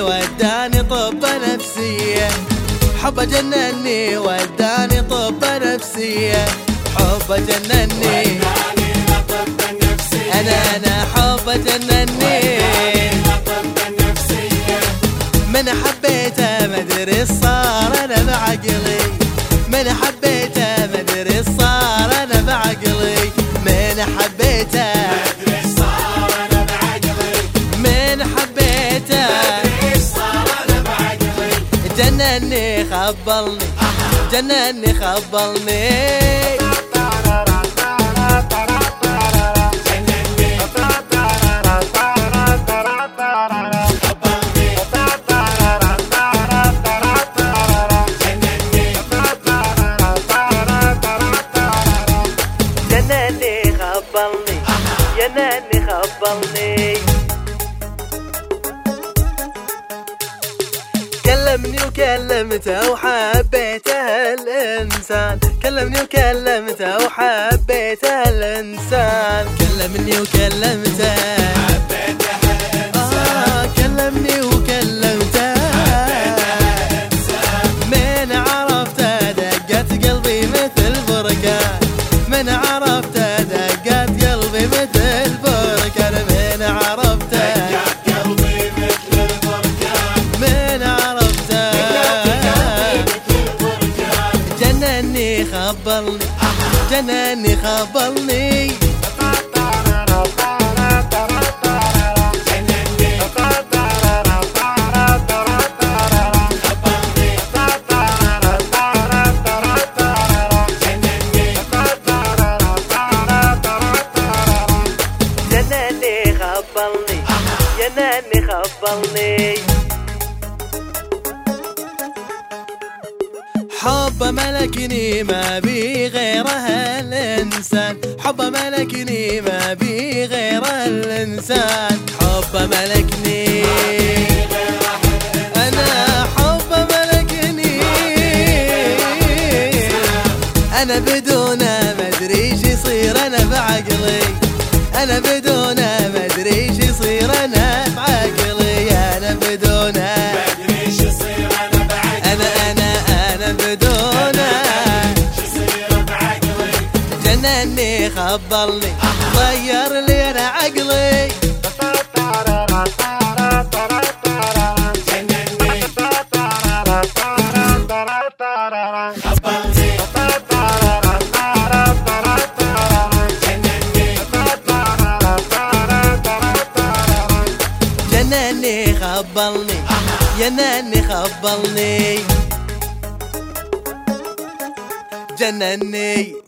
وداني طب نفسية حب جنني وداني طب نفسية حب جنني. أنا أنا حب جنني. من حبيته مدري الصلاة خبلني. جنني خبلني. خبلني. جنني خبلني. كلمني وكلمته وحبيته الإنسان. كلمني وكلمته وحبيته الإنسان. كلمني وكلمته آه كلمني جنني خبلني. جنني خبلني. جنني خبلني. جنني حب ملكني ما بي غيره الإنسان حب ملكني ما بي غيره الإنسان حب ملكني. أنا حب ملكني. أنا بدونه مدري إيش يصير أنا بعقلي. أنا بدونه خبلني غير لي أنا عقلي. جنني خبلني جنني خبلني جنني.